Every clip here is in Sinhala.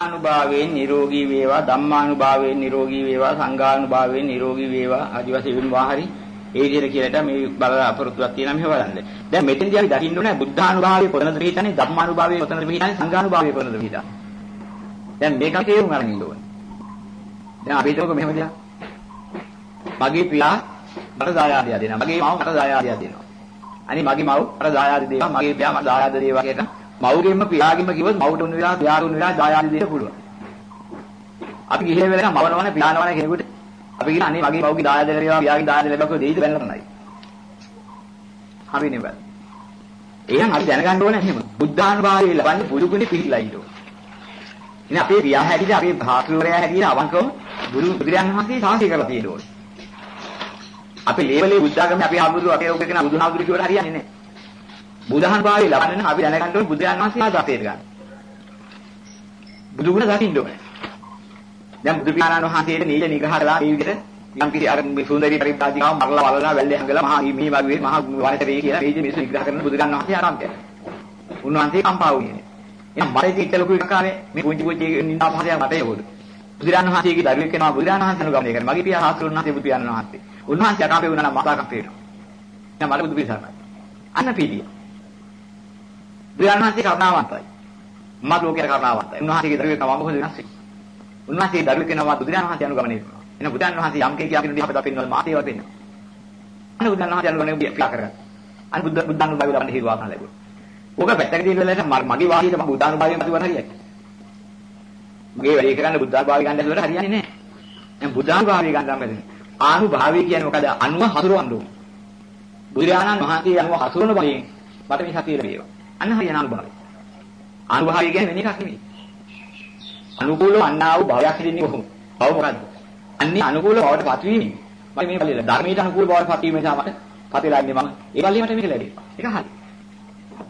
අනුභවයෙන් නිරෝගී වේවා ධම්මානුභවයෙන් නිරෝගී වේවා සංඝානුභවයෙන් නිරෝගී වේවා ආදි වශයෙන් වෙනවා හරි ඒ විදිහට කියලාට මේ බලලා අපරුතුවක් තියෙනවා මෙහෙම බලන්න. දැන් මෙතෙන්දී අපි දකින්න ඕනේ බුද්ධානුභාවයේ කොතනද පිහිටන්නේ ධම්මානුභාවයේ කොතනද පිහිටන්නේ සංඝානුභාවයේ කොතනද පිහිටන්නේ. දැන් මේක තේරුම් ගන්න ඉන්න ඕනේ. දැන් අපි හිතමුකෝ මෙහෙම දෙයක්. මගේ පියා මට දායාදය දෙනවා. මගේ මව මට දායාදය දෙනවා. අනිත් මගේ මව මට දායාද දේවා. මගේ පියා මට දායාද දේවා කියලා මව්ගෙන්ම පියාගෙන්ම කිව්වොත් මවට උන් වෙලා පියාට උන් වෙලා දායාද දෙන්න පුළුවන්. අපි ගිහේ වෙලක මවනවනේ පියානවනේ කෙනෙකුට අපි කියන අනේ මගේ මව්ගේ දායාද ලැබේවා පියාගේ දායාද ලැබෙවා දෙයිද බැලනයි. හරිනේ බෑ. එහෙනම් අපි දැනගන්න ඕනේ එහෙම. බුද්ධානුභාවය ලබන්නේ බුදුගුණේ පිළිලා ඉන්න ඕනේ. ඉතින් අපේ පියා හැටියට අපේ භාතෘවරයා හැටියට අවංකව බුදු බුදුරයන් වහන්සේ සාක්ෂි කරලා තියෙන්න ඕනේ. අපි ලේබලේ බුද්ධාගමේ අපි ආමුදුර අපේ ඔබ කියන බුදුහාමුදුර කියවල හරියන්නේ නැහැ. බුදුහාමුදුරේ ලබන්න නම් අපි දැනගන්න ඕනේ බුදුරයන් වහන්සේ ආදාතේ ගන්න. බුදුගුණ දකින්න ඕනේ. දැන් බුදු පියාණන් වහන්සේට නීල නිගහරලා මේ විදිහට යම් කිසි අර මේ සුන්දරී පරිත්‍යාගිකාව මරලා වලලා වැල්ලේ හංගලා මහා මේ වගේ මහා වනතරේ කියලා මේ මිනිස්සු විග්‍රහ කරන බුදුරජාණන් වහන්සේ ආරම්භය. උන්වහන්සේ කම්පා වුණේ. එහෙනම් මට ඉතින් ඉතලකු එකක් ආවේ මේ පුංචි පුංචි නින්දා පහසයක් මට ඒවලු. බුදුරජාණන් වහන්සේගේ දරුවෙක් වෙනවා බුදුරජාණන් වහන්සේను ගමනය කරනවා. මගේ පියා හාස්තුන් වහන්සේ බුදු පියාණන් වහන්සේ. උන්වහන්සේ අකාපේ වුණා නම් මාතා කපේ වෙනවා. එහෙනම් මට බුදු පිළිසරණයි. අන්න පිළිය. බුදුරජාණන් වහන්සේ කරුණාවන්තයි. මම ලෝකයට කරුණාවන්තයි. උන්වහන්සේගේ දරුවෙක් නම මොකද වෙනස් වෙන්නේ? උන්වහන්සේ දරුවෙක් වෙනවා බුදුරජාණන් වහන්සේ අනුගමනය කරනවා. එහෙනම් බුදුරජාණන් වහන්සේ යම් කේ කියන දේ අපිට පෙන්වනවා මාතේවා පෙන්වනවා. අන්න බුදුරජාණන් වහන්සේ අනුගමනය පියා කරගන්න. අන්න බුද්ධ බුද්ධානුභාවය ලබන්න හේතු වාසන ලැබුණා. ඕක පැත්තක තියන වෙලාවට මගේ වාහියට මම බුද්ධානුභාවයෙන් මතුවන හරියයි. මගේ වැඩේ කරන්න බුද්ධානුභාවය ගන්න හදුවට හරියන්නේ නැහැ. දැන් බුද්ධානුභාවය ගන්න නම් බැහැ. ආනුභාවය කියන්නේ මොකද? අනුව හසුරවන්න ඕන. බුදුරජාණන් වහන්සේ අනුව හසුරවන බයෙන් මට මේ සතිය ලැබේවා. අන්න හරියන අනුභවය. අනුභවය කියන්නේ වෙන එකක් නෙමෙයි. අනුකූලව අන්නා වූ භවයක් හිටින්නේ කොහොමද? භව මොකද්ද? අන්නේ අනුකූල බවට පත්වීම. මම මේ බලලා ධර්මයට අනුකූල බවට පත්වීම නිසා මට පතිලා ඉන්නේ මම. ඒ බලලේ මට මේක ලැබෙනවා. ඒක හරි.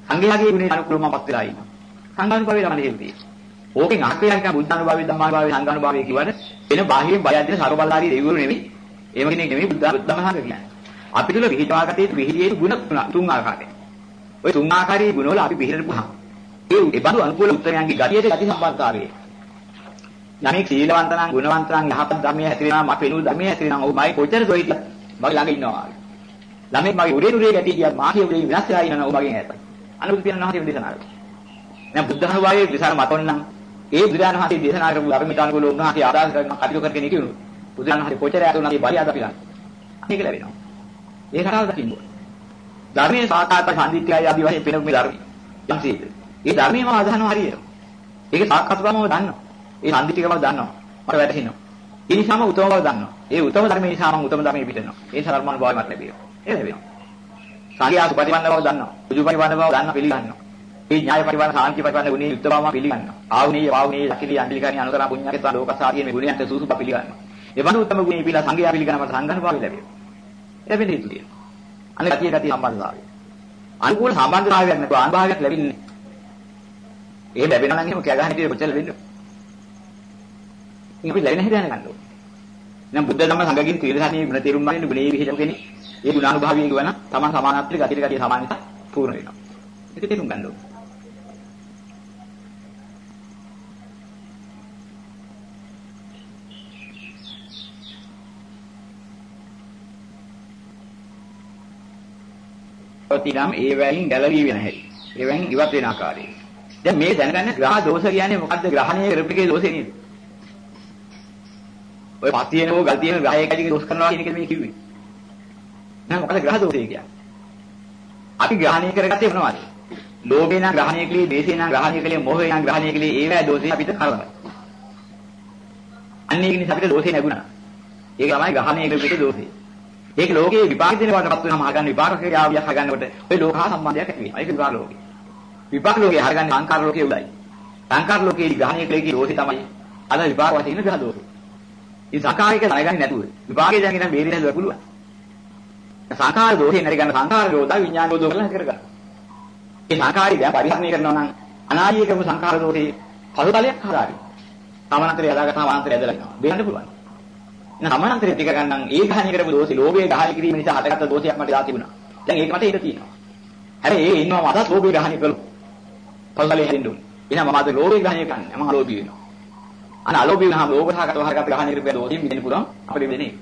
සංඝයාගේ ගුණේ අනුකූලව මම පත් වෙලා ඉන්නවා. සංඝානුභවය තමයි හේතුව. ඕකෙන් අහකේ නිකන් බුද්ධානුභවය ධම්මානුභවය සංඝානුභවය කියවන වෙන බාහිරින් බය දෙන ਸਰබල්ලාරී දෙවිවරු නෙමෙයි. ඒව කෙනෙක් නෙමෙයි බුද්ධ බුද්ධමහංග කියන්නේ. අපි තුල විහිදවාගතේ විහිදියේ ගුණ තුන් ආකාරයෙන්. ওই තුන් ආකාරයේ ගුණවල අපි විහිදපුහම ඒ ඒ බඳු අනුකූල උත්තරයන්ගේ ගතියට ගති සම්බන්ධතාවය. යමෙක් සීලවන්ත නම් ගුණවන්ත නම් යහපත් ධර්මයේ හැසිරෙනවා මම පෙනු ධර්මයේ හැසිරෙනවා ඔව් මයි කොච්චර සොයිද මගේ ළඟ ඉන්නවා. ළමෙක් මගේ උඩේ උඩේ ගැටි ගියා මාගේ උඩේ විනාශ වෙලා ඉන්නවා ඔබ මගෙන් ඈතයි. අනුබුද්ධ පියන වහන්සේ දේශනා කරා. දැන් බුද්ධ ධර්මයේ විසර මතොන් නම් ඒ බුදුරජාණන් වහන්සේ දේශනා කරපු ධර්මයට අනුකූල උන්වහන්සේ ආදාස කරන කටයුතු කරගෙන ඉකියුණු. බුදුරජාණන් වහන්සේ කොච්චර ඈත උනාගේ බලිය අද පිළා. මේක ලැබෙනවා. ඒ කරාව දකින්න ඕනේ. ධර්මයේ සාකාත සම්දිත්‍යය ආදී වශයෙන් පෙනෙන මේ ධර්මය. යම්සේද. ඒ ධර්මයේම අදහනවා හරියට. ඒක සාකච්ඡාවම දන්නවා. ඒ සම්දිත්‍යකම දන්නවා. මට වැටහෙනවා. ඒ නිසාම උතම බව දන්නවා. ඒ උතම ධර්මයේ නිසා මම උතම ධර්මයේ පිටනවා. ඒ සරමණ බවයි මට ලැබෙනවා. ඒ ලැබෙනවා. සංඝයා සුපටිපන්න බව දන්නවා. සුජුපටිපන්න බව දන්නවා පිළිගන්නවා. මේ ඥාය පරිවර්ණ සාන්ති පරිවර්ණ ගුණේ යුක්ත බවම පිළිගන්නවා. ආවුනීය වාවුනීය යකිලි අන්දිලිකාණී අනුතරා පුඤ්ඤකේ ලෝකසාරියේ මේ ගුණයන්ට සූසුප පිළිගන්නවා. ඒ වගේ උත්තම ගුණේ පිළිලා සංඝයා පිළිගන්නම සංඝන භාවය ලැබෙනවා. එබැවින් හේතු තියෙනවා. අනේ ගතිය ගතිය සම්බන්ධතාවය. අනුකූල සම්බන්ධතාවයක් නැතුව අනුභවයක් ලැබෙන්නේ. ඒ ලැබෙනවා නම් එහෙම කෑ ගහන විදිහට කොච්චර ලැබෙන්නේ? ඉතින් අපි ලැබෙන හැටි දැනගන්න ඕනේ. නම් බුද්ධ ධම්ම සංඝගින් ත්‍රිවිධානයේ ගුණ තේරුම් ගන්න ගුණේ විහිදපු කෙනෙක්. ඒ ගුණානුභාවයෙන් ගවන තමන් සමානත්වයට ගතිය ගතිය සමාන නිසා පූර්ණ වෙනවා. ඒක තේරුම් ගන්න ඕනේ. ප්‍රතිනම් ඒ වයින් ගැලවී වෙන හැටි. ඒ වයින් ඉවත් වෙන ආකාරය. දැන් මේ දැනගන්න ග්‍රහ දෝෂ කියන්නේ මොකද්ද? ග්‍රහණය කරපිටේ දෝෂේ නේද? ඔය පස්තියනෝ ගල්තියන ග්‍රහයකදී දෝෂ කරනවා කියන එක මේ කිව්වේ. නෑ මොකද ග්‍රහ දෝෂය කියන්නේ? අපි ග්‍රහණය කරගත්තේ මොනවද? ලෝභේ නම් ග්‍රහණය කලේ, දේශේ නම් ග්‍රහණය කලේ, මොහේ නම් ග්‍රහණය කලේ, ඒවැ දෝෂේ අපිට කරනවා. අන්න ඒක නිසා අපිට දෝෂේ නැගුණා. ඒක තමයි ග්‍රහණය කරපිටේ දෝෂේ. ඒක ලෝකයේ විපාක දෙන බවටපත් වෙනම අහගන්න විපාක ක්‍රියාවියක් අහගන්නකොට ඔය ලෝකහා සම්බන්ධයක් ඇති වෙනවා. ඒක විපාක ලෝකේ. විපාක ලෝකේ අහගන්නේ සංකාර ලෝකයේ උඩයි. සංකාර ලෝකයේ ග්‍රහණය කලේ දෝෂේ තමයි අද විපාක වශයෙන් ග්‍රහ දෝෂේ. ඉතින් සංකාරික දැනගන්නේ නැතුව විපාකේ දැනගෙන නම් බේරෙන්න හදුවා පුළුවන්. සංකාර දෝෂේ නැති ගන්න සංකාර දෝෂ විඥාන දෝෂ කියලා නැති කරගන්න. මේ සංකාරي දැන් පරිහරණය කරනවා නම් අනාදී කරපු සංකාර දෝෂේ පසුතලයක් හදාරි. සමානතරය හදාගත්තාම අමාන්තරය ඇදලා යනවා. බේරන්න පුළුවන්. එහෙනම් සමානතරය ටික ගන්නම් ඒ ගහණය කරපු දෝෂේ ලෝභයේ ගහණය කිරීම නිසා හටගත්ත දෝෂයක් මට දා තිබුණා. දැන් ඒක මට ඉඳ තියෙනවා. හැබැයි ඒ ඉන්නවා මටත් ලෝභයේ ගහණය කළොත්. පසුතලයේ හැදෙන්න ඕනේ. එහෙනම් මම අද ලෝභයේ ගහණය කරන්නේ. මම ලෝභී වෙනවා. අන අලෝභී වුණාම ලෝභ සහගතව හරගත ග්‍රහණය කරපු දෝෂයෙන් මිදෙන්න පුළුවන් අපිට වෙන්නේ.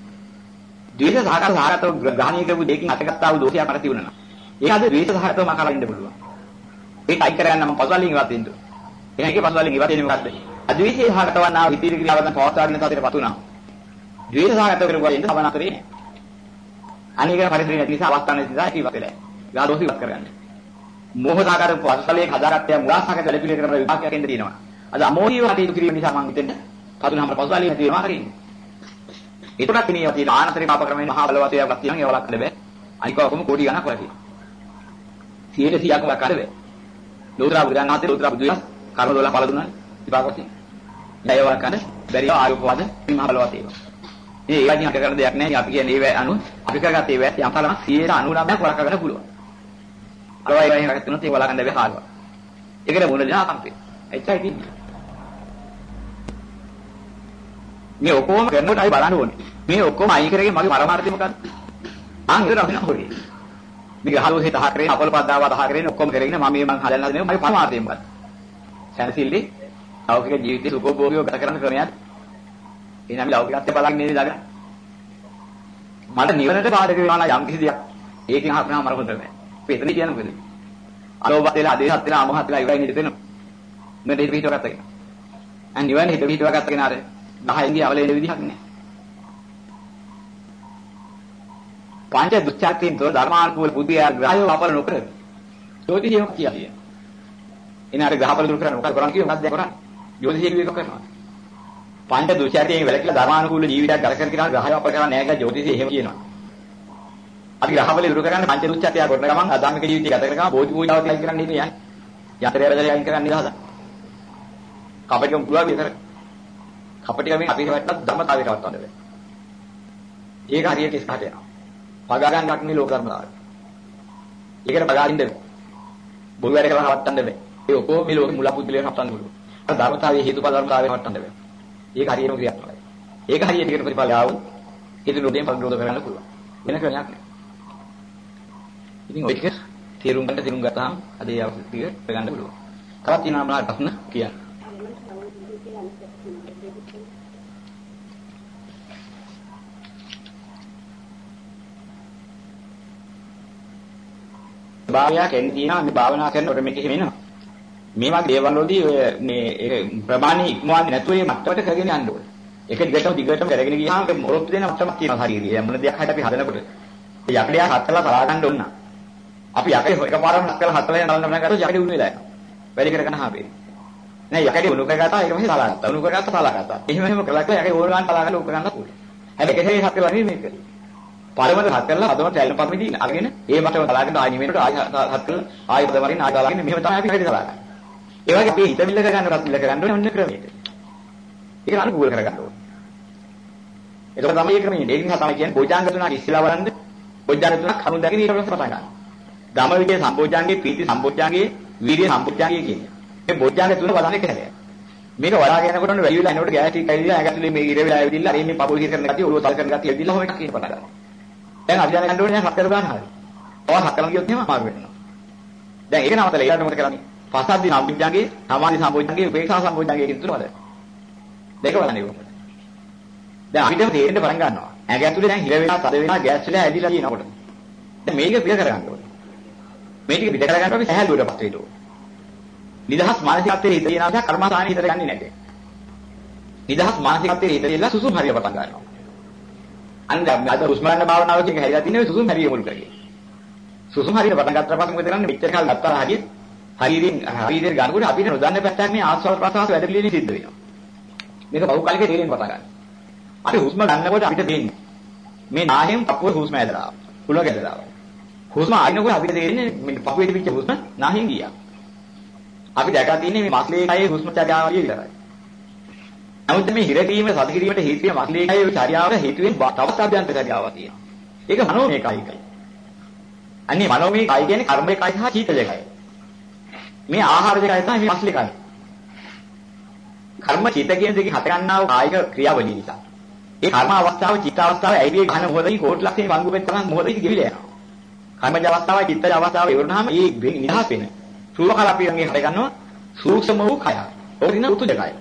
ද්වේෂ සහගත සහගතව ග්‍රහණය කරපු දෙකකින් අතගත්තා වූ දෝෂය අපට තිබුණා. ඒක අද ද්වේෂ සහගතව මකලා ඉන්න පුළුවන්. ඒක අයි කරගන්න මම පසුවලින් ඉවත් වෙන්න. එහෙනම් ඒක පසුවලින් ඉවත් වෙන්නේ මොකද්ද? අද්වේෂයේ සහගතව නා විතීර ක්‍රියාවෙන් පවත්වාගෙන තත්ත්වයටපත් වුණා. ද්වේෂ සහගතව කරපුවා ඉන්න සමනා කරේ නෑ. අනික පරිසරය නැති නිසා අවස්ථාව නැති නිසා ඉවත් වෙලා. යා දෝෂ ඉවත් කරගන්න. මෝහ සහගත පසුතලයේ හදාගත්තේ මුලාසහගත ලැබිලි කරන විපාකයක් එන්න තියෙනවා. අද අමෝහීව හටයුතු කිරීම නිසා මම හිතන්නේ පතුනහම පසුතලයේ නැති වෙනවා හරින්නේ. ඒකට කිනියව තියෙන ආනතරික පාප ක්‍රමයෙන් මහා බලවතේ එකක් තියෙනවා ඒවලක් දෙබෑ. අනික ඔක්කොම කෝටි ගණක් වලා තියෙනවා. 100ට 100ක් වක් කරද ලෝතර බුදුන් වහන්සේ ලෝතර බුදුන් කර්ම 12 පළ දුන්නා විපාක වශයෙන්. දයවල් කන බැරිව ආයෝපවාද මහා බලවතේ ඒවා. මේ ඒවා දිහා කරන දෙයක් නෑ. අපි කියන්නේ ඒවා අනු අපි කරගත්ත ඒවා යම් තරම් 199ක් වරක ගන්න පුළුවන්. අරවා ඒවා එහෙම කරත් ඒ වලකන් දෙවේ හාරවා. ඒකට මොන දෙනා අකම්පේ. එච්චයි තියෙන්නේ. මේ ඔක්කොම කරනකොට අපි බලන්න ඕනේ. මේ ඔක්කොම අයින් කරගෙන මගේ පරමාර්ථය මොකක්ද? ආන් ඉතර අපි නහොරේ. මේ ගහලෝ හිත හා කරගෙන අපල පද්දාව දහ කරගෙන ඔක්කොම කරගෙන මම මේ මං හදන්න හදන්නේ මගේ පරමාර්ථය මොකක්ද? සැනසෙල්ලි ලෞකික ජීවිතේ සුඛෝභෝගීව ගත කරන ක්‍රමයක්. එහෙනම් ලෞකිකත්වය බලන්නේ නේද ළඟ? මට නිවනට පාදක වෙනවා යම් කිසි දෙයක්. ඒකෙන් හපනවා මර හොඳ නැහැ. එතන කියන මොකද? අලෝභ වෙලා ආදේශත් වෙලා අමහත් වෙලා ඉවරයි නේද එතන. මම දෙවි පිටව ගත්තා. අන් නිවන හිත පිටව ගත්තා අර 10 ඉන්දිය අවලේ විදිහක් නෑ. පංච දුච්චාර්ථයෙන් තොර ධර්මානුකූල බුද්ධිය ග්‍රහය වපල නොකර. ජෝතිෂියම කියන්නේ. එන අර ග්‍රහපල දුරු කරන්න මොකද කරන්නේ කිව්ව මොකක්ද කරන්නේ? ජෝතිෂිය කිව්ව එක කරනවා. පංච දුච්චාර්ථයෙන් වැළකීලා ධර්මානුකූල ජීවිතයක් ගත කර කියලා ග්‍රහය වපල කරන්නේ නැහැ කියලා ජෝතිෂිය එහෙම කියනවා. අපි ග්‍රහපල දුරු කරන්න පංච දුච්චාර්ථය කරන ගමන් අධාර්මික ජීවිතය ගත කරනවා බෝධි පූජාව තියයි කරන්නේ නෙමෙයි යන්නේ. යතරය බදලයි අයින් කරන්නේ නේද? කපටිකම් පුළුවන් විතර. කපටිකමෙන් අපි හිතවත් ධර්මතාවයට වටවන්න බෑ. ඒක හරියට ඉස්හාට යනවා. පගා ගන්නක් නේ ලෝක ධර්මතාවය. ඒකට පගාරින්න බෑ. බොරු වැඩ කරලා නවත්තන්න බෑ. ඒ ඔක්කොම මේ ලෝකෙ මුල පුදුලිය නවත්තන්න පුළුවන්. අර ධර්මතාවයේ හේතුඵල ධර්මතාවය නවත්තන්න බෑ. ඒක හරියටම ක්‍රියාත්මකයි. ඒක හරියට කියන ප්‍රතිඵලය ආවොත් ඒක ලෝකයෙන් පරිණෝධ කරන්න පුළුවන්. වෙන ක්‍රමයක් නෑ. ඉතින් ඔය ටික තේරුම් ගන්න තේරුම් ගත්තාම අද ඒ අවශ්‍ය ටික ගන්න පුළුවන්. තවත් තියෙනවා මොනවද ප්‍රශ්න කියන්න. භාවයක් එන්නේ තියෙනවා මේ භාවනා කරනකොට මේක එහෙම එනවා. මේ වගේ දේවල් වලදී ඔය මේ ඒක ප්‍රමාණී ඉක්මවන්නේ නැතුව මේ මට්ටමට කරගෙන යන්න ඕනේ. ඒක දිගටම දිගටම කරගෙන ගියාම ඒක මොරොත් දෙන මට්ටමක් තියෙනවා හරියට. මොන දෙයක් හරි අපි හදනකොට යකඩයක් හත්ලා සලා ගන්න ඕන. අපි යකඩේ එකපාරම හත්ලා හත්ලා යන නලන්න කරලා යකඩේ උණු වෙලා යනවා. වැඩි කරගෙන හාපේ. නෑ යකඩේ උණු කරගත්තා ඒක පස්සේ සලා ගත්තා. උණු කරගත්තා සලා ගත්තා. එහෙම එහෙම කරලා යකඩේ ඕන ගන්න සලා ගන්න උක ගන්න පුළුවන්. හැබැයි එකසේ හත්ලා නෙමෙයි මේක. පළවෙනි හත් කරලා හදවත ඇලෙන පරිදි අරගෙන ඒ මටම බලාගෙන ආයි නිවෙන්නට ආයි හත් කරලා ආයි බදවරින් ආයි බලාගෙන මෙහෙම තමයි අපි හරියට බලාගන්නේ. ඒ වගේ අපි හිත මිල්ල කරගන්න රත් මිල්ල කරගන්න ඕනේ ඔන්න ක්‍රමයකට. ඒක අනුකූල කරගන්න ඕනේ. ඒක තමයි මේ ක්‍රමය. ඒක නිසා තමයි කියන්නේ බොජාංග තුනක් ඉස්සලා බලන්න. බොජාංග තුනක් කණු දැකගෙන ඊට පස්සේ පටන් ගන්න. ධම්මවිදේ සම්බොජාංගේ පීති සම්බොජාංගේ වීර්ය සම්බොජාංගේ කියන්නේ. මේ බොජාංග තුන බලන්නේ කියලා. මේක වඩාගෙන යනකොට ඔන්න වැඩි වෙලා එනකොට ගෑස් ටික ඇවිල්ලා ඇඟතුලේ මේ ඉර වෙලා ඇවිදින්න අර මේ පපුව හිර කරන ගතිය ඔළුව තල් කරන ගතිය ඇවිදින්න ඔහොම එකක් කියන පටන් ගන්නවා. දැන් අපි දැනගන්න ඕනේ දැන් හතර ගන්න හරි. ඔය හතරම ගියොත් එහෙම අමාරු වෙනවා. දැන් ඒක නවතලා ඊළඟට මොකද කරන්නේ? පසද්දි සම්බුද්ධංගේ, සමාධි සම්බුද්ධංගේ, උපේක්ෂා සම්බුද්ධංගේ කියන තුනවද? දෙක බලන්නේ කොහොමද? දැන් අපිට තේරෙන්න පටන් ගන්නවා. ඇඟ ඇතුලේ දැන් හිර වෙනවා, තද වෙනවා, ගෑස් වෙලා ඇදිලා තියෙනකොට. දැන් මේක පිළ කරගන්න ඕනේ. මේ ටික පිළ කරගන්න අපි සහැල්ලුවටපත් වෙන්න ඕනේ. නිදහස් මානසිකත්වයේ හිත තියෙනවා නම් කර්මසාහනේ හිතට ගන්නේ නැහැ. නිදහස් මානසිකත්වයේ හිත තියෙලා සුසුම් හරිය පටන් ගන්නවා. අන්න අද හුස්ම ගන්න භාවනාව කියන හැරිලා තින්නේ සුසුම් හැරිය මුල් කරගෙන. සුසුම් හරියට පටන් ගත්තා පස්සේ මොකද කරන්නේ? මෙච්චර කාල ගත්තා හරියට හරියෙන් හරියට ගන්නකොට අපිට නොදන්න පැත්තක් මේ ආස්වාද ප්‍රසවාස වැඩ පිළිවෙලින් සිද්ධ වෙනවා. මේක බහුකාලික තේරෙන්න පටන් ගන්නවා. අපි හුස්ම ගන්නකොට අපිට තේරෙන්නේ මේ නාහෙන් පපුව හුස්ම ඇදලා. කුල ගැදලා. හුස්ම ආනකොට අපිට තේරෙන්නේ මේ පපුවේ තිබිච්ච හුස්ම නාහෙන් ගියා. අපි දැකලා තියෙන්නේ මේ මස්ලේ කයේ හුස්ම චර්යාව විතරයි. නමුත් මේ හිර කිරීම සති කිරීමට හේතු වෙන මස්ලේ කයේ චර්යාව හේතු වෙන තවත් අභ්‍යන්තර චර්යාවක් තියෙනවා. ඒක මනෝමය කයිකයි. අන්නේ මනෝමය කයි කියන්නේ කර්මය කයි සහ චීතජ කයි. මේ ආහාර දෙකයි තමයි මේ මස්ලේ කයි. කර්ම චිත කියන දෙකේ හට ගන්නා වූ කායික ක්‍රියාවලිය නිසා. ඒ කර්ම අවස්ථාව චිත්ත අවස්ථාව ඇයිදී ඝන මොහොතේ කෝටි ලක්ෂේ වංගු වෙච්ච තරම් මොහොතේ ගිවිලා යනවා. කර්මජ අවස්ථාව චිත්තජ අවස්ථාව ඉවරනහම ඒ නිදහස් වෙන. සූවකල අපි රංගේ හට ගන්නවා සූක්ෂම වූ කය. ඕක දින උතුජ කය.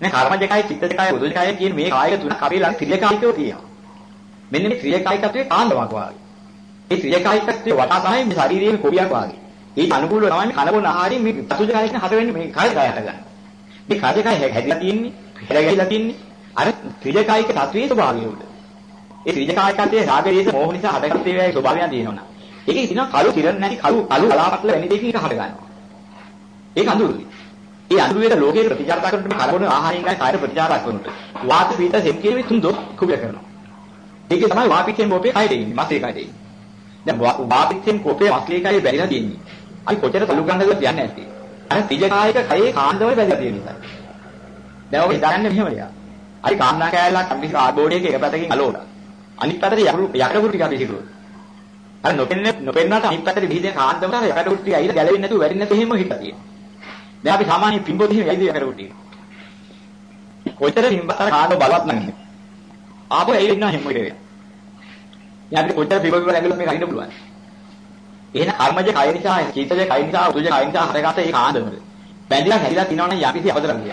නේ කර්මජකයි චිත්තජකයි උදජකයි කියන මේ කායික තුන අපේ ළඟ ත්‍රිකායිකව තියෙනවා. මෙන්න මේ ත්‍රිකායිකත්වයේ කාණ්ඩමක් වාගේ. මේ ත්‍රිකායිකත්වයේ වටා තමයි මේ ශාරීරියේ කොබියක් වාගේ. ඒක අනුකූලව තමයි කනබුන ආහාරයෙන් මේ පසුජකායික හද වෙන්නේ මේ කාය කායට ගන්න. මේ කාය කාය හැදිලා තියෙන්නේ, හැදගිලා තියෙන්නේ අර ත්‍රිකායික තත්වයේ ස්වභාවය උඩ. ඒ ත්‍රිකායිකත්වයේ රාගයේස මෝහ නිසා හදගත් ඒවායේ ස්වභාවයන් තියෙනවා. ඒකේ තියෙනවා කළු කිරණ නැති කළු කළු අලාපත්ල වෙන දෙයකින් එක හද ගන්නවා. ඒක අඳුරුයි. ඒ අඳුරේට ලෝකේ ප්‍රතිචාර කරනකොට මේ කලබොන ආහාරයෙන් ගන්න කායර ප්‍රතිචාර කරනකොට වාත පීත සෙම් කියන මේ තුන් දොස් කුබය කරනවා. ඒකේ තමයි වාපිච්චෙන් මොපේ කයද ඉන්නේ, මාසේ කයද ඉන්නේ. දැන් වාපිච්චෙන් කොපේ මාස්ලේ කයේ බැරිලා තියෙන්නේ. අපි කොච්චර තලු ගන්නද කියන්නේ නැත්තේ. අර තිජකායක කයේ කාන්දවල බැරිලා තියෙන නිසා. දැන් ඔබ හිතන්නේ මෙහෙම යා. අර කාන්නා කෑල්ලක් අපි කාඩ්බෝඩ් එකේ එක පැත්තකින් අලෝලා. අනිත් පැත්තට යකඩු යකඩ ටික අපි හිතුවා. අර නොපෙන්නේ නොපෙන්නාට අනිත් පැත්තට විහිදෙන කාන්දමට යකඩ ටික ඇවිල්ලා ගැලවෙන්නේ නැතුව වැටෙන්නේ නැතුව එහෙම හිටලා තියෙනවා. දැන් අපි සාමාන්‍ය පිම්බොත් එහෙම යයිද යකඩ ටික. කොච්චර පිම්බතර කාඩ බලවත් නැහැ. ආපහු ඇවිල්ලා ඉන්නවා හැම වෙලේම. දැන් අපිට කොච්චර පිම්බ පිම්බ ඇඟිල්ල මේක අරින්න පුළුවන්. එහෙනම් කර්මජ කය නිසා, චිත්තජ කය නිසා, උතුජ කය නිසා හටගත්ත ඒ කාන්දමද. බැඳිලා හැදිලා තිනවනම් යකිසි අපදරවිය.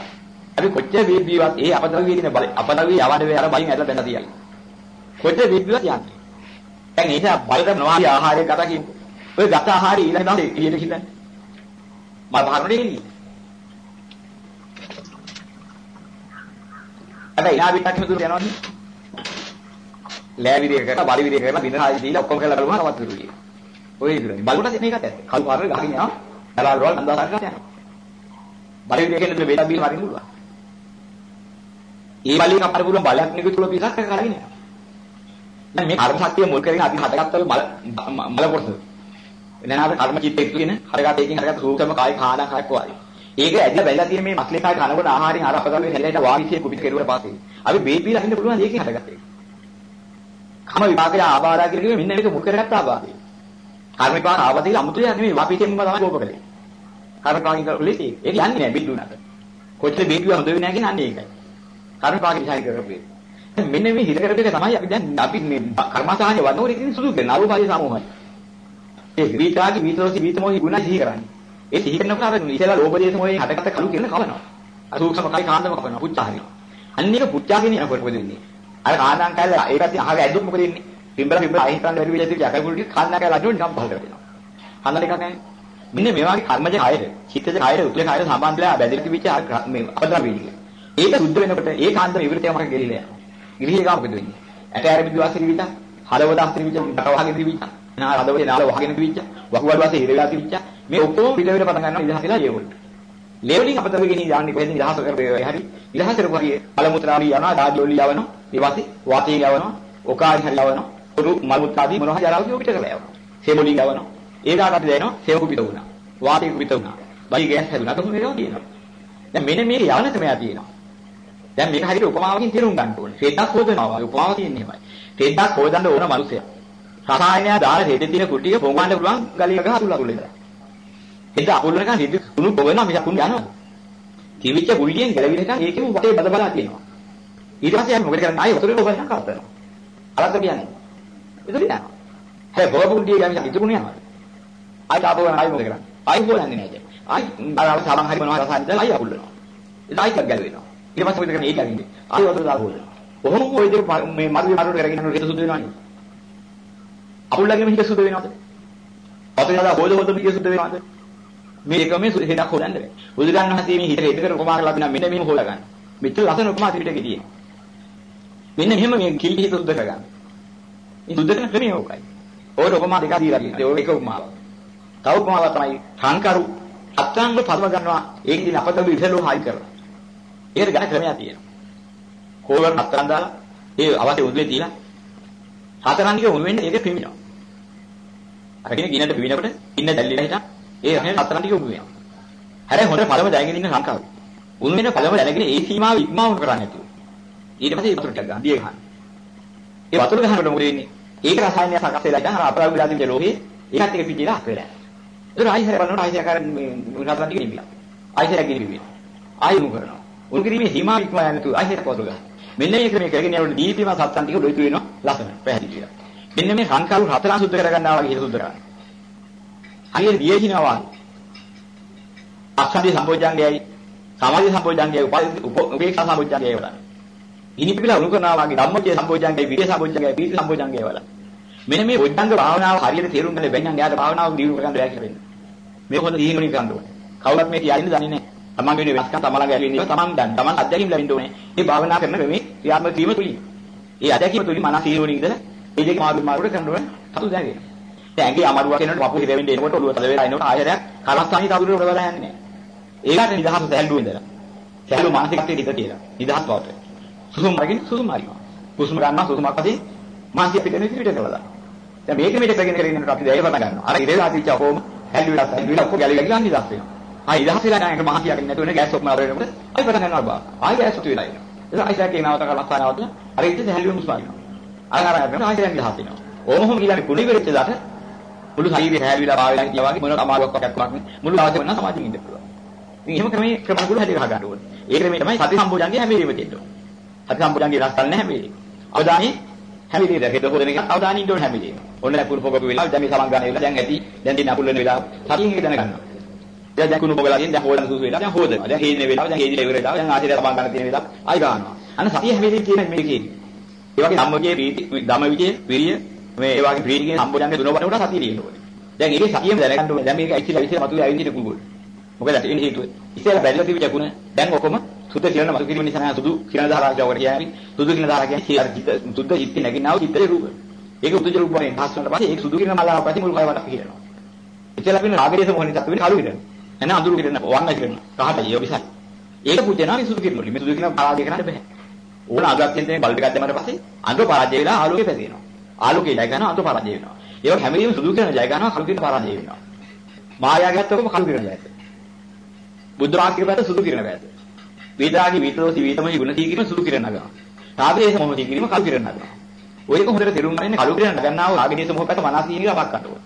අපි කොච්චර වේදීවත් ඒ අපදරවිය කියන බල අපදරවිය යවඩ වේ අර බලින් ඇදලා බැඳලා තියයි. කොච්චර වේදීවත් යන්නේ. දැන් ඒ නිසා බලද නොආදී ආහාරය කතා කියන්නේ. ඔය ගත ආහාරය ඊළඟ දවසේ එළියට ගිහින් මම භාරණේ ගෙනියන්නේ. අද ඉනා පිටක් මෙතුරු යනවනේ. ලෑ විදිය කරලා බලි විදිය කරලා බින්දන ආදී දීලා ඔක්කොම කරලා බලුවා නවත් විරුවේ. ඔය ඉතින් බලුණා තියෙන එකත් ඇත්ත. කල් පාර ගහගෙන යනවා. දලාල් වල අන්දාසක් යනවා. බලි විදිය කියන්නේ වේදා බීල වරින් පුළුවන්. ඒ බලි කපන්න පුළුවන් බලයක් නෙක තුල පිටක් කරගෙන යනවා. දැන් මේ කර්ම ශක්තිය මුල් කරගෙන අපි හදගත්ත බල බල කොටස. දැන් අපේ කර්ම චිත්තය කියන හරගත එකකින් හරගත සූක්ෂම කාය කාණක් හයක් වගේ. ඒක ඇදලා බැලලා තියෙන මේ මස්ලේ කාය කනකොට ආහාරයෙන් අර අපගාමී හැලෙට වාවිසිය කුපිට කෙරුවට පස්සේ අපි බේත් බීලා හින්න පුළුවන් ඒකෙන් හදගත්තේ. කම විපාකය ආබාරා කියලා කිව්වේ මෙන්න මේක මුල් කරගත්ත ආබාරය. කර්ම විපාක ආවදී අමුතුලිය නෙමෙයි වාපිතෙන්ම තමයි කෝප කළේ. කර්ම විපාකින් කළේ ඒක. ඒක යන්නේ නැහැ බින්දුනට. කොච්චර බේත් බීලා හොඳ වෙන්නේ නැහැ කියන අන්නේ ඒකයි. කර්ම විපාක දිහා කරපේ. මෙන්න මේ හිර කරපු එක තමයි අපි දැන් අපි මේ කර්මසහාය වන්නෝර ඉතින් සුදු කරන අරුපාලි සමූහය. ඒ විචාකි විතරෝසි විතමෝහි ගුණ සිහි කරන්නේ. ඒ සිහි කරනකොට අර ඉතලා ලෝභ දේශ මොහේ හටගත්ත කලු කියන කවනවා. අසූක්ෂම කයි කාන්දම කවනවා පුච්චාහරි. අන්න එක පුච්චාගෙන යන කොට මොකද වෙන්නේ? අර කාන්දාන් කැල්ල ඒකත් අහක ඇද්දොත් මොකද වෙන්නේ? පිම්බල පිම්බල අයින් කරන්න බැරි වෙලා තිබි යකයි ටික කාන්දාන් කැල්ල අඩුවෙන් නිකම් පහල කරලා. කන්න දෙකක් නැහැ. මෙන්න මේ වගේ කර්මජ කයද, චිත්තජ කයද, උත්ලේ කයද සම්බන්ධලා බැඳිලා තිබිච්ච මේ අපදා වේදික. ඒක සුද්ධ වෙනකොට ඒ කාන්දම ඉවරට යමක ගෙලිලා යනවා. ගිරිහේ ගාව මොකද වෙන්නේ? ඇට ඇරමිදි වාසිරි විච, හලවද අස්ත්‍රි විච, නරවහගෙන තිබිච්ච, නා රදවලේ නාල වහගෙන තිබිච්ච, වකුගඩු වාසේ හිර වෙලා තිබිච්ච මේ ඔක්කොම පිට වෙන පටන් ගන්නවා ඉදහසලා ලේවල. ලේවලින් අපතර ගෙනිය යන්නේ කොහෙද ඉදහස කරේ හරි. ඉදහස කරපුවාගේ බලමුත්‍රාලි යනවා, දාඩියෝලි යවනවා, ඊවාසි වාතේ යවනවා, ඔකාරි හරි යවනවා, උරු මල්මුත්‍රාදී මොනවා හරි අරාවි පිට කරලා යවනවා. සේබොලින් යවනවා. ඒ දාකට දෙනවා, සේව කුපිත වුණා. වාතේ කුපිත වුණා. බයි ගෑස් හැදුණා. කොහොමද ඒවා තියෙනවා. දැන් මෙන්න මේ යවන ක්‍රමයක් තියෙනවා. දැන් මේක හරියට උපමාවකින් තේරුම් ගන්න ඕනේ. රෙද්දක් හොදනවා. උපමාව තියෙන්නේ එහෙමයි. රෙද්දක් හොදන්න ඕන මිනිසයා. රසායනය දාලා රෙද්දේ තියෙන කුටිය පොඟන්න පුළුවන් ගලිය ගහ අතුල් අතුල් ඉඳලා. රෙද්ද අකුල් වෙනකන් රෙද්ද තුනු පොවෙනවා මිස කුණු යනවා. තිවිච්ච කුලියෙන් ගැලවිනකන් ඒකෙම වටේ බද බලා තියෙනවා. ඊට පස්සේ අපි මොකද කරන්නේ? ආයෙ වතුරේ පොවෙන්න කරතනවා. අලද්ද කියන්නේ. ඒක දිනා. හැබැයි බොබුන්ඩිය ගමින් ඉතුරුනේ යනවා. ආයෙ ආපහු ආයෙ මොකද කරන්නේ? ආයෙ හොයන්නේ නැහැ. ආයෙ අර සමන් හරි මොනවා රසායන දාලා ආයෙ අකුල් වෙනවා. ඒක ආයෙ ගැලවෙනවා. ඊට පස්සේ මොකද කරන්නේ? ඒක අරින්නේ. ආයෙ වතුර දාලා හොයනවා. කොහොම ඔය විදිහට මේ මරුවේ මරුවට කරගෙන යනකොට හිත සුදු වෙනවනේ. අකුල්ලගේම හිත සුදු වෙනවද? වතුර දාලා හොද හොද හිත සුදු වෙනවද? මේ එකම හිතක් හොදන්න බෑ. බුදුරන් වහන්සේ මේ හිත හේතු කර උපමා කරලා දෙනා මෙන්න මෙහෙම හොදා ගන්න. මෙච්චර ලස්සන උපමා ත්‍රිපිටකේ තියෙනවා. මෙන්න මෙහෙම මේ කිලි හිත සුදු කරගන්න. මේ සුදු කරන ක්‍රමය ඕකයි. ඕක උපමා දෙකක් දීලා තියෙනවා. ඒක උපමාවක්. තව උපමාවක් තමයි සංකරු අත්ංග පදම ගන්නවා. ඒකදී අපතම ඉතලෝ හයි කරලා. ඒකට ගන්න ක්‍රමයක් තියෙනවා. කෝලර හතරන් දාලා ඒ අවශ්‍ය උදලේ තියලා හතරන් ටික උණු වෙන්නේ ඒක පිමිනවා. අරගෙන ගිනට පිමිනකොට ඉන්න දැල්ලිලා හිටා ඒ රහේ හතරන් ටික උණු වෙනවා. හැබැයි හොඳ පළම දැනගෙන ඉන්න ලංකාව. උණු වෙන පළම දැනගෙන ඒ සීමාව ඉක්මවුම් කරන්නේ නැතුව. ඊට පස්සේ වතුර ටික ගන්න දිය ගන්න. ඒ වතුර ගහනකොට මොකද වෙන්නේ? ඒක රසායනය සකස් වෙලා ඉතින් අර අපරාධ විලා තිබෙන ලෝහේ ඒකත් එක පිටිලා අක් වෙලා. ඒක ආයි හැර බලනකොට ආයි හැර මේ උණහතරන් ටික නිවිලා. ආයි හැර ගිනිවිලා. ආයි උණු කරනවා. උණු කිරීමේ සීමාව ඉක්මව යන්නේ නැතුව ආයි හැර වතුර ගන්න. මෙන්න මේ ක්‍රමයේ කරගෙන යනකොට දීපිම සත්තන් ටික ලොයිතු වෙනවා ලස්සන පැහැදිලි වෙනවා. මෙන්න මේ සංකල්ප හතරක් සුද්ධ කරගන්නවා වගේ හිත සුද්ධ කරගන්න. හරියට දියහිනවා. අක්ෂදී සම්පෝඥංගයයි සමාධි සම්පෝඥංගේ උපේක්ෂා සම්පෝඥංගේ වල. ඉනි පිළිලා උණු කරනවා වගේ ධම්මචේ සම්පෝඥංගේ විරිය සම්පෝඥංගේ පීති සම්පෝඥංගේ වල. මෙන්න මේ බොද්ධංග භාවනාව හරියට තේරුම් ගන්න බැන්නම් යාට භාවනාව දියුණු කරගන්න බැහැ කියලා. මේ හොඳ දිනුනේ කරන්න ඕනේ. කවුරුත් මේ කියන්නේ දන්නේ නැහැ. තමන් වෙන වෙනස්කම් තමන් ළඟ ඇති වෙනවා තමන් දන්න. තමන් අත්දැකීම් ලැබෙන්න ඕනේ. මේ භාවනා කරන මේ ක්‍රියාත්මක වීම තුලින්. ඒ අත්දැකීම තුලින් මනස සීලෝණින් ඉඳලා මේ දෙක මාරු මාරුට කරනවා. සතු දැනෙන. දැන් ඇඟේ අමාරුවක් වෙනකොට පපුවේ දෙවෙන්න එනකොට ඔළුව තද වෙලා එනකොට ආයෙත් කරස්සාහි තවදුරට උඩ බලලා යන්නේ. ඒකට නිදහස සැහැල්ලුව ඉඳලා. සැහැල්ලු මානසිකත්වයේ ඉඳ කියලා. නිදහස් බවට. සුසුම් මගින් සුසුම් මාරිනවා. කුසුම ගන්නවා සුසුමක් පස්සේ මානසික පිටෙන විදිහට කළා. දැන් මේක මෙහෙට ප්‍රගෙන කරගෙන යනකොට අපි දැය පටන් ගන්නවා. අර ඉරේලා තිච්ච කොහොම හැල්විලා හැල්විලා කො ගැලි ගැලි නිදහස් වෙනවා. ආයි නිදහස් වෙලා යනකොට මහා කියාගෙන නැතුව නේ ගෑස් ඔක්ම අරගෙනකොට ආයි පටන් ගන්නවා බා. ආයි ගෑස් උතු වෙලා ඉන්නවා. ඒක ආයි සැකේ නවත කරලා නැවත අර ඉතින් හැල්විලා මුස්පාරිනවා. අර අර කරනවා ආයි දැන් නිදහස් වෙනවා. ඕමොහොම කියන්නේ කුණි වෙච්ච දාට මුළු ශරීරය හැල්විලා පාවෙලා කියනවා වගේ මොන අමාරුවක් වගේ එකක් මුළු දවසේම නම් සමාධියෙන් ඉන්න පුළුවන්. ඉතින් එහෙම ක්‍රමයේ ක්‍රමගුරු හැදේ ගහ ගන්න ඕනේ. ඒ ක්‍රමයේ තමයි සති සම්බෝධංගේ හැම වෙලෙම තියෙන්නේ. සති සම්බෝධංගේ රස්තල් නැහැ හැම වෙලෙම. අවදානි හැම වෙලෙම හෙද හොදන එක අවදානි ඉන්න ඕනේ හැම වෙලෙම. ඔන්න ලකුණු පොගක වෙලා දැන් මේ සමන් ගන්න වෙලා දැන් ඇති දැන් දින අපුල් වෙන වෙලාව සතියෙන් ඒක දැනගන්නවා. දැන් දැන් කුණු පොගලා තියෙන දැන් හොදන සුසු වෙලා දැන් හොදනවා. දැන් හේදින වෙලාව දැන් හේදින ඉවර වෙලාව දැන් ආශිර්ය සමන් ගන්න තියෙන වෙලාව ආයි ගන්නවා. අන්න සතිය හැම වෙලෙම තියෙන මේකේ. ඒ වගේ ධම්මගේ ප්‍රීති ධම්මවිචේ විරිය මේ ඒ වගේ ප්‍රීතිගේ සම්බෝධංගේ දුනවකට උඩ සතිය තියෙන්න ඕනේ. දැන් ඒකේ සතියෙම දැනගන්න ඕනේ. දැන් මේක ඇයිචිලා විශ්ේ මතුවේ ඇවිදින කුඟුල්. මොකද ඒ හේතුව. ඉස්සෙල්ලා බැරිලා තිබිච්ච ගුණ දැන් ඔකම සුද්ධ කිරණ මතු කිරීම නිසා සුදු කිරණ ධාරාවකට කියන්නේ සුදු කිරණ ධාරා කියන්නේ අර චිත්ත සුද්ධ චිත්ත නැගිනව චිත්‍රේ රූප. ඒක උද්දේශ රූප වලින් පහස් වුණාට පස්සේ ඒක සුදු කිරණ මලාව පස්සේ මුල් කය වට පිරෙනවා. ඉතලා පින්න රාගයේ මොහොනින් තත් වෙන්නේ කළු කිරණ. එන අඳුරු කිරණ වන්න කිරණ. කහට ඒ විසයි. ඒක පුජනවා මේ සුදු කිරණ වලින්. මේ සුදු කිරණ පරාජය කරන්න බෑ. ඕන අගක් තියෙන බල්බ් එකක් දැම්මට පස්සේ අඳුර පරාජය වෙලා ආලෝකය පැදෙනවා. ආලෝකය ජය ගන්නවා අඳුර පරාජය වෙනවා. ඒක හැම වෙලෙම සුදු කිරණ ජය ගන්නවා කළු කිරණ පරාජය වෙනවා. මායාව ගත්තොත් කළු කිරණ ජයයි. බුද්ධ රාගයේ පැත්ත සුදු කිරණ පැත්ත. වේදාගේ විතරෝසි වේතමයි ගුණ තී කිරීම සුදු කිරණ නගනවා. රාගදේශ මොහ තී කිරීම කළු කිරණ නගනවා. ඔය එක හොඳට තේරුම් ගන්න කළු කිරණ නගන්නා වූ රාගදේශ මොහ පැත්ත මනස තී කිරීම අපක් කරනවා.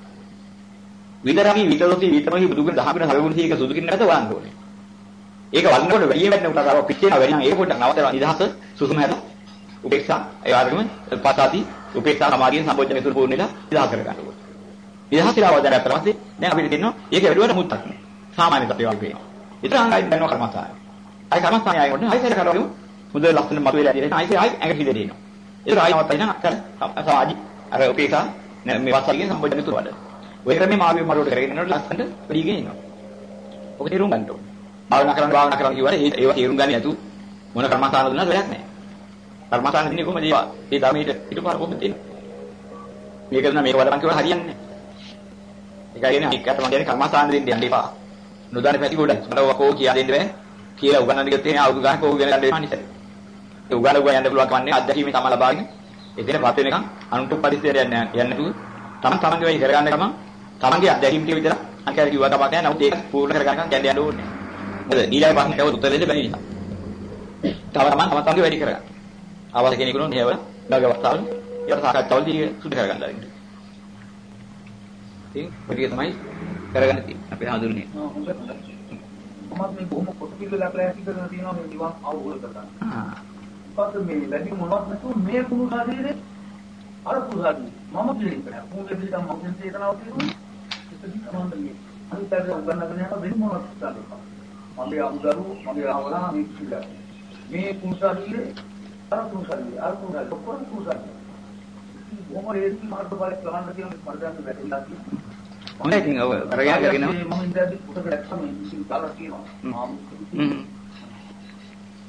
විතරාගේ විතරෝසි වේතමයි බුදු ගුණ දහපින සලගුණ තී එක සුදු කිරණ පැත්ත වළංග ඕනේ. ඒක වළංගකොට වැඩි වෙන්න උටා කරව පිච්චෙන වැඩි නම් ඒක පොඩ්ඩක් නවතලා නිදහස සුසුම හැද උපේක්ෂා ඒ වගේම පසාති උපේක්ෂා සමාධියෙන් සම්පෝෂණය තුරු පුරුණ වෙලා නිදහස් කර ගන්න ඕනේ. නිදහස් කියලා වදන කරලා පස්සේ දැන් අපිට දෙනවා ඒක වැඩිවට මුත්තක් නේ. සාමාන්‍ය තත්ත්වයක් වෙනවා. ඊට අංගයි දැනන කර්මස්ථානය. අයි කර්මස්ථානය ආයෙ වුණා අයි සැර කරවලු මුද ලස්සන මතුවේලා ඉතින් අයි අයි ඇඟට හිදේ දෙනවා. ඒක ආයෙ මතයි නම් අර සමාජි අර උපේක්ෂා මේ වස්සල්ගේ සම්බන්ධ තුර වඩ. ඔය ක්‍රමේ මාගේ මරුවට කරගෙන යනකොට ලස්සනට පිළිගෙන එනවා. ඔක තේරුම් ගන්න ඕනේ. භාවනා කරන්න භාවනා කරන්න කිව්වර ඒ ඒවා තේරුම් ගන්නේ නැතු මොන කර්මස්ථාන දුන්නත් වැඩක් නැහැ. කර්මස්ථාන දෙන්නේ කොහොමද ඒවා? ඒ ධර්මයේ ඊටපාර කොහොමද දෙන්නේ? මේක දුන්නා මේක වලපන් කිව්වර හරියන්නේ නැහැ. ඒකයි කියන්නේ අනිකට මම කියන්නේ කර්මස්ථාන දෙන්න යන්න එපා. නොදන්න පැති ගොඩක්. මට ඔකෝ කියා දෙන්න බෑ. කියලා උගන්නන්න ගියොත් එහෙනම් අවුරුදු ගානක ඕක ගැන ගන්න එපා නිසායි. ඒ උගල උගල යන්න පුළුවන් කමන්නේ අත්දැකීමේ තම ලබාගෙන එදින පත් වෙනකන් අනුන්ට පරිසරය යන්න යන්න නැතුව තම තමන්ගේ වැඩි කරගන්න ගමන් තමන්ගේ අත්දැකීම් ටික විතර අන්කර කිව්වා කමක් නැහැ. නමුත් ඒක පූර්ණ කරගන්න යන්න යන්න ඕනේ. මොකද ඊළඟ පස්සේ කව උත්තර දෙන්න බැරි නිසා. තව තමන් තම තමන්ගේ වැඩි කරගන්න. අවශ්‍ය කෙනෙකුට නේවල ළඟ අවස්ථාවල ඒවට සාකච්ඡාවලදී සුදු කරගන්න ආරින්න. ඉතින් ඔය තමයි කරගන්න තියෙන්නේ. අපේ හඳුරන්නේ. මමත් මේ බොහොම කොට පිළිලක් ලෑස්ති කරගෙන තියෙනවා මේ නිවන් අවබෝධ කරගන්න. ආ. ඊපස්සේ මේ වැඩි මොනවත් නැතුව මේ කුණු ශරීරේ අර කුණු ශරීරේ මම පිළිගන්න. මොකද පිළිගන්න මම කියන චේතනාව තියෙනවා. ඒක තමයි අනිත් අය උගන්නගෙන යන වෙන මොනවත් නැහැ. මගේ අමුදරු මගේ අවලා මේ පිළිගන්න. මේ කුණු ශරීරේ අර කුණු ශරීරේ අර කුණු ශරීරේ ඔක්කොම කුණු ශරීරේ. කොහොමද ඒක මාර්ගඵලයක් ලබන්න කියන මර්ධන්න වැටෙලා තියෙන්නේ. හොඳයි ඉතින් ඔය කරගෙන කරගෙන මම ඉඳලා පුතකට දැක්කම ඉතින් කාලා කියනවා. හ්ම්.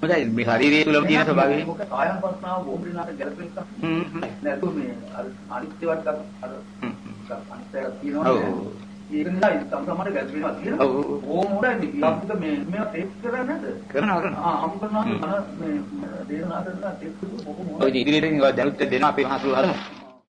හොඳයි මේ ශරීරයේ තුලම තියෙන ස්වභාවය. මොකද කායම් පස්නාව බොම්බිනාට ගැලපෙන එක. හ්ම්. නැතු මේ අර අනිත්‍ය වට අර අනිත්‍යයක් තියෙනවා. ඒක නිසා සම්ප්‍රමාණයට ගැලපෙනවා. ඔව්. ඕම උඩයි අපිට මේ මේවා ටෙස්ට් කරන්නේ නැද්ද? කරනවා කරනවා. ආ අමු කරනවා මේ දේශනා කරනවා ටෙස්ට් කරලා කොහොමද? ඔය ඉදිරියට දැනුත් දෙනවා අපේ මහතුරු හදලා.